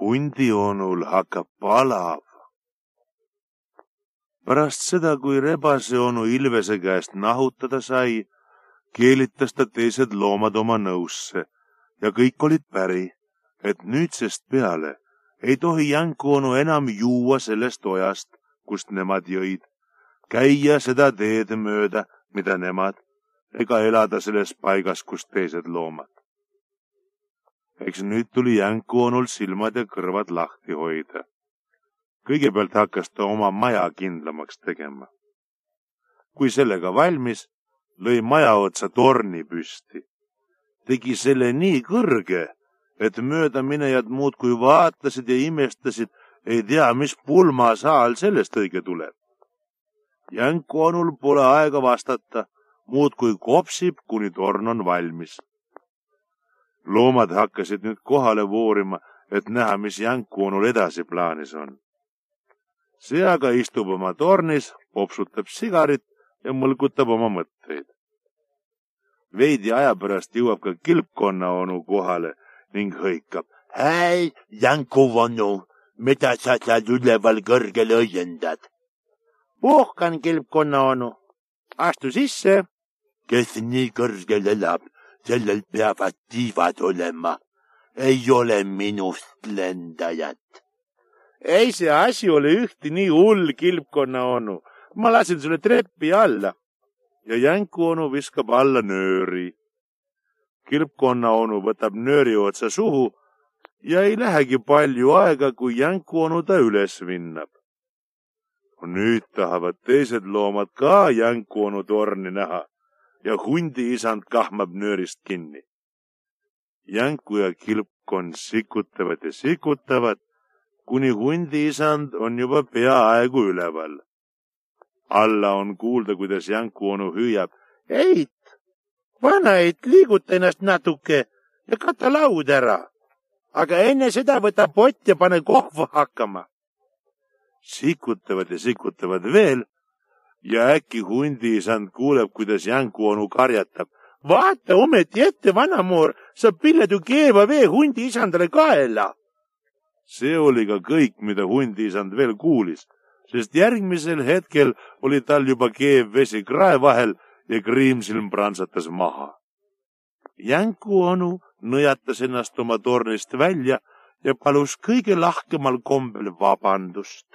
hundionul hakkab palav. pärast seda, kui rebase onu Ilvese käest nahutada sai, keelitas ta teised loomad oma nõusse ja kõik olid päri, et nüüdsest peale ei tohi Jänku onu enam juua sellest ojast, kust nemad jõid, käia seda teed mööda, mida nemad, ega elada selles paigas, kus teised loomad eks nüüd tuli jänku onul silmad ja kõrvad lahti hoida. kõigepealt hakkas ta oma maja kindlamaks tegema. kui sellega valmis, lõi maja otsa torni püsti. tegi selle nii kõrge, et möödaminejad muudkui vaatasid ja imestasid, ei tea, mis pulmasaal sellest õige tuleb. jänku onul pole aega vastata, muudkui kopsib, kuni torn on valmis loomad hakkasid nüüd kohale voorima, et näha, mis jänku onul edasi plaanis on. see aga istub oma tornis, popsutab sigarit ja mõlgutab oma mõtteid. veidi aja pärast jõuab ka kilpkonna onu kohale ning hõikab. hei, jänku onu, mida sa seal üleval kõrgel õiendad? puhkan, kilpkonna onu. astu sisse. kes nii kõrgel elab, sellel peavad tiivad olema. ei ole minust lendajat. ei, see asi ole ühti nii hull, kilpkonna onu. ma lasen sulle treppi alla. ja jänku onu viskab alla nööri. kilpkonna onu võtab nööri otsa suhu ja ei lähegi palju aega, kui jänku onu ta üles vinnab. nüüd tahavad teised loomad ka jänku onu torni näha ja hundiisand kahmab nöörist kinni. Jänku ja kilpkonn sikutavad ja sikutavad, kuni hundiisand on juba peaaegu üleval. alla on kuulda, kuidas Jänku onu hüüab. Eit, vana Eit, liiguta ennast natuke ja kata laud ära. aga enne seda võta pott ja pane kohva hakkama. sikutavad ja sikutavad veel ja äkki hundiisand kuuleb, kuidas Jänku onu karjatab. vaata ometi ette, vanamoor, sa pilled ju keeva vee hundiisandale kaela. see oli ka kõik, mida hundiisand veel kuulis, sest järgmisel hetkel oli tal juba keev vesi krae vahel ja kriimsilm prantsatas maha. Jänku onu nõjatas ennast oma tornist välja ja palus kõige lahkemal kombel vabandust